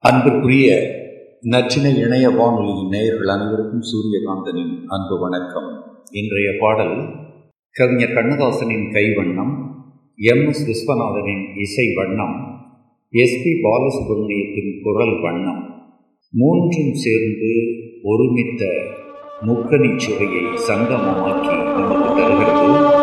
அன்பிற்குரிய நற்றினை இணைய வானொலியின் நேயர்கள் அனைவருக்கும் சூரியகாந்தனின் அன்பு வணக்கம். இன்றைய பாடல் கவிஞர் கண்ணதாசனின் கைவண்ணம் எம். எஸ். விஸ்வநாதனின் இசை வண்ணம் எஸ். பி. பாலசுப்ரமணியத்தின் குரல் வண்ணம். மூன்றும் சேர்ந்து ஒருமித்த முக்கணி சுவையை சங்கமமாக்கி நமக்கு தருகிறது.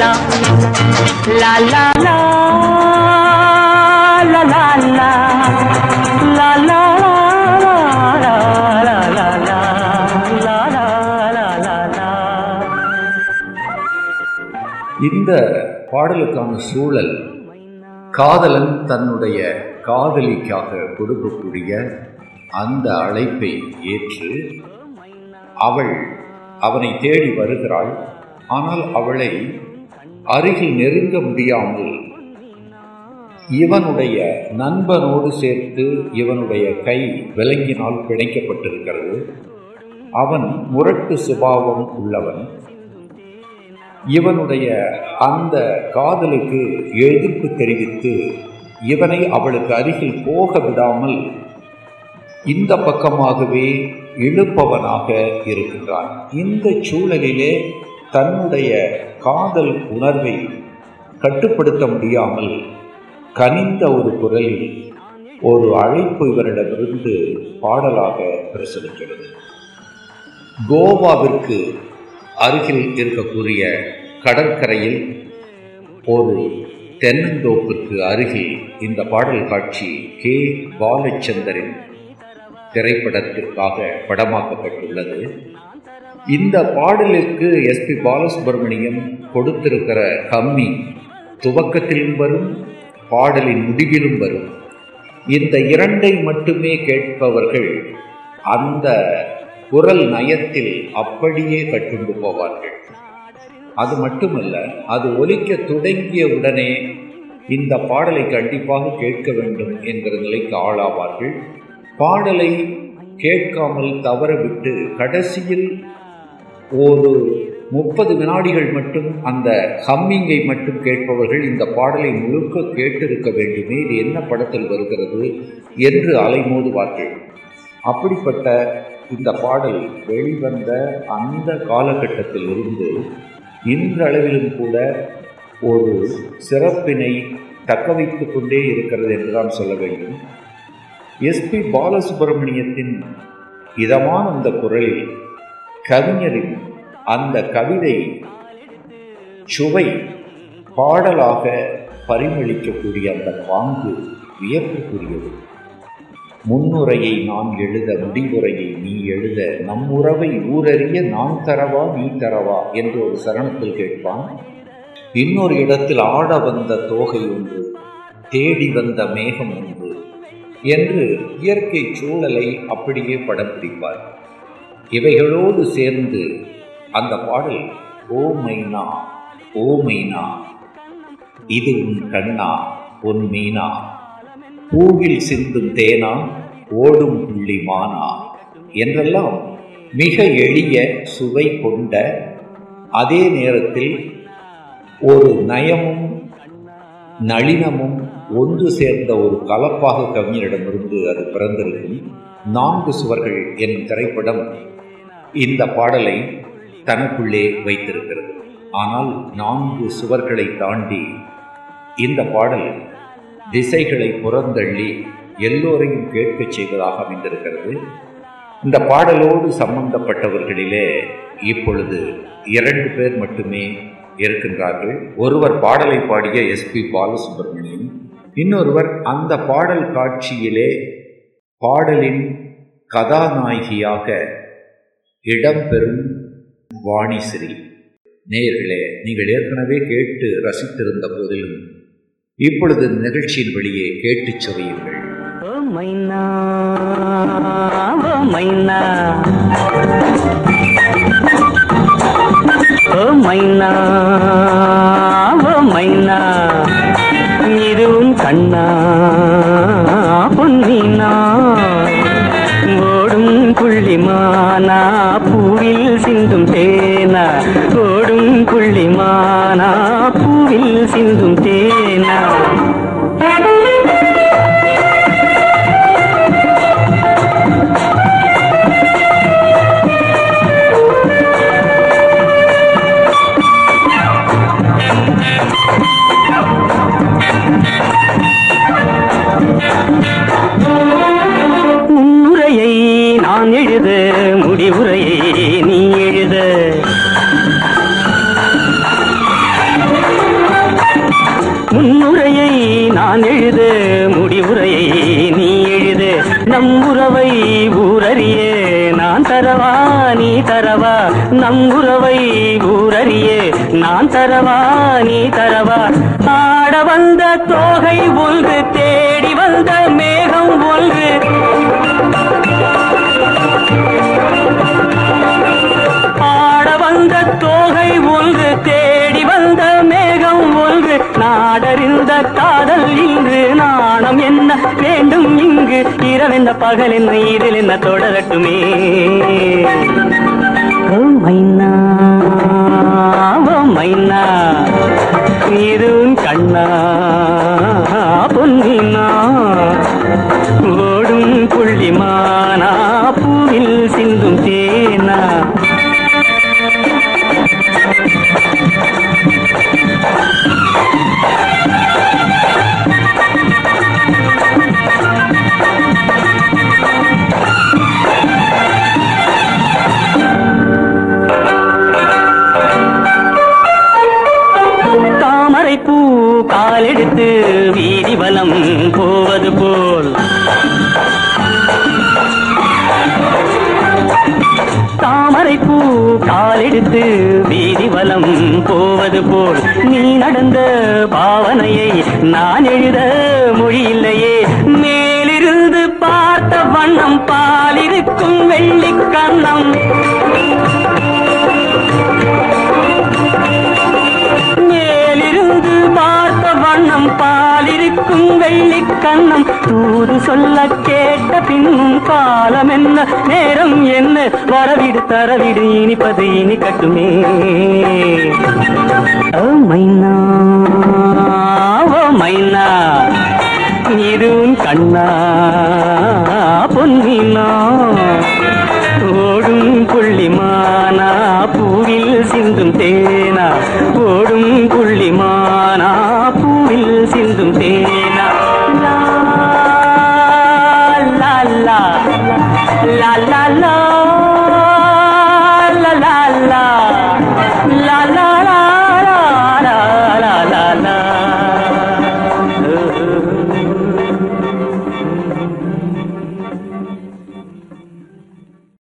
La la la la la la la la la la la la la la la la la இந்த பாடலுக்கான சூழல் காதலன் தன்னுடைய காதலிக்காக கொடுக்கக்கூடிய அந்த அழைப்பை ஏற்று அவள் அவனை தேடி வருகிறாள் ஆனால் அவளை அருகில் நெருங்க முடியாமல் இவனுடைய நண்பனோடு சேர்த்து இவனுடைய கை விலங்கினால் பிணைக்கப்பட்டிருக்கிறது. அவன் முரட்டு சுபாவம் உள்ளவன். இவனுடைய அந்த காதலுக்கு எதிர்ப்பு தெரிவித்து இவனை அவளுக்கு அருகில் போக விடாமல் இந்த பக்கமாகவே இழுப்பவனாக இருக்கின்றான். இந்த சூழலிலே தன்னுடைய காதல் உணர்வை கட்டுப்படுத்த முடியாமல் கனிந்த ஒரு குரலில் ஒரு அழைப்பு இவரிடமிருந்து பாடலாக பிரசரிக்கிறது. கோவாவிற்கு அருகில் இருக்கக்கூடிய கடற்கரையில் ஒரு தென்னந்தோப்புக்கு அருகில் இந்த பாடல் காட்சி கே. பாலச்சந்தரின் திரைப்படத்திற்காக படமாக்கப்பட்டுள்ளது. இந்த பாடலுக்கு எஸ்பி பாலசுப்ரமணியம் கொடுத்திருக்கிற கம்மி துவக்கத்திலும் வரும் பாடலின் முடிவிலும் வரும். இந்த இரண்டை மட்டுமே கேட்பவர்கள் அந்த குரல் நயத்தில் அப்படியே கட்டுண்டு போவார்கள். அது மட்டுமல்ல அது ஒலிக்க தொடங்கிய உடனே இந்த பாடலை கண்டிப்பாக கேட்க வேண்டும் என்கிற நிலைக்கு ஆளாவார்கள். பாடலை கேட்காமல் தவறவிட்டு கடைசியில் ஒரு முப்பது வினாடிகள் மட்டும் அந்த ஹம்மிங்கை மட்டும் கேட்பவர்கள் இந்த பாடலை முழுக்க கேட்டிருக்க வேண்டுமே இது என்ன படத்தில் வருகிறது என்று அலைமோதுவார்கள். அப்படிப்பட்ட இந்த பாடல் வெளிவந்த அந்த காலகட்டத்தில் இருந்து இன்றளவிலும் கூட ஒரு சிறப்பினை தக்க வைத்து கொண்டே இருக்கிறது என்றுதான் சொல்ல வேண்டும். எஸ்பி பாலசுப்ரமணியத்தின் இதமான அந்த குரலில் கவிஞரின் அந்த கவிதை சுவை பாடலாக பரிமளிக்கக்கூடிய அந்த பாங்கு வியப்புக்குரியது. முன்னுரையை நான் எழுத முடிவுரையை நீ எழுத நம் உறவை ஊரறிய நான் தரவா நீ தரவா என்று ஒரு சரணத்தில் கேட்பான். இன்னொரு இடத்தில் ஆட வந்த தோகை ஒன்று தேடி வந்த மேகம் ஒன்று என்று இயற்கை சூழலை அப்படியே படம் பிடிப்பார் இவைகளோடு சேர்ந்து அந்த பாடல் ஓ மைனா ஓ மைனா இது உன் கண்ணா உன் மீனா பூவில் சிந்தும் தேனா ஓடும் புள்ளி மானா என்றெல்லாம் மிக எளிய சுவை கொண்ட அதே நேரத்தில் ஒரு நயமும் நளினமும் ஒன்று சேர்ந்த ஒரு கலப்பாக கவிஞரிடமிருந்து அது பிறந்திருக்கும் நான்கு சுவர்கள் என் திரைப்படம் இந்த பாடலை தனக்குள்ளே வைத்திருக்கிறது. ஆனால் நான்கு சுவர்களை தாண்டி இந்த பாடல் திசைகளை புறந்தள்ளி எல்லோரையும் கேட்கச் செய்வதாக அமைந்திருக்கிறது. இந்த பாடலோடு சம்பந்தப்பட்டவர்களிலே இப்பொழுது இரண்டு பேர் மட்டுமே இருக்கின்றார்கள். ஒருவர் பாடலை பாடிய எஸ்பி பாலசுப்ரமணியம் இன்னொருவர் அந்த பாடல் காட்சியிலே பாடலின் கதாநாயகியாக இடம்பெறும் வாணிஸ்ரீ நேயர்களே நீங்கள் ஏற்கனவே கேட்டு ரசித்திருந்த போதிலும் இப்பொழுது நிகழ்ச்சியின் வழியே கேட்டுச் சுவையுங்கள் ஓ மைனா ஓடும் புள்ளிமானா பூவில் சிந்தும் தேனா நம் உறவை ஊரறியே நான் தரவா நீ தரவா. நம் உறவை ஊரறியே நான் தரவா நீ தரவா. ஆட வந்த தோகை ஒன்று காதல் இன்று நாணம் என்ன? வேண்டும் இங்கு இரவென்ன பகல் என்ன? இதில் என்ன தொடரட்டுமே? மைனா மைனா இதுவும் கண்ணா பொன்னினா ஓடும் தாமரை பூ காலெடுத்து வீதி வலம் போவது போல் நீ நடந்த பாவனையை நான் எழுத மொழியில்லையே. மேலிருந்து பார்த்த வண்ணம் பாலிருக்கும் வெள்ளி கண்ணம். மேலிருந்து பார்த்த வண்ணம் பாலிருக்கும் வெள்ளி கண்ணம். தூது சொல்ல கேட்ட பின் காலம் என்ன நேரம் என்ன? வரவிடு தரவிடு இனிப்பது இனி கட்டுமே. ஓ மைனா ஓ மைனா இதுவும் கண்ணா பொன்னினா. ஓடும் புள்ளிமானா பூவில் சிந்தும் தேனா. ஓடும் la la la la.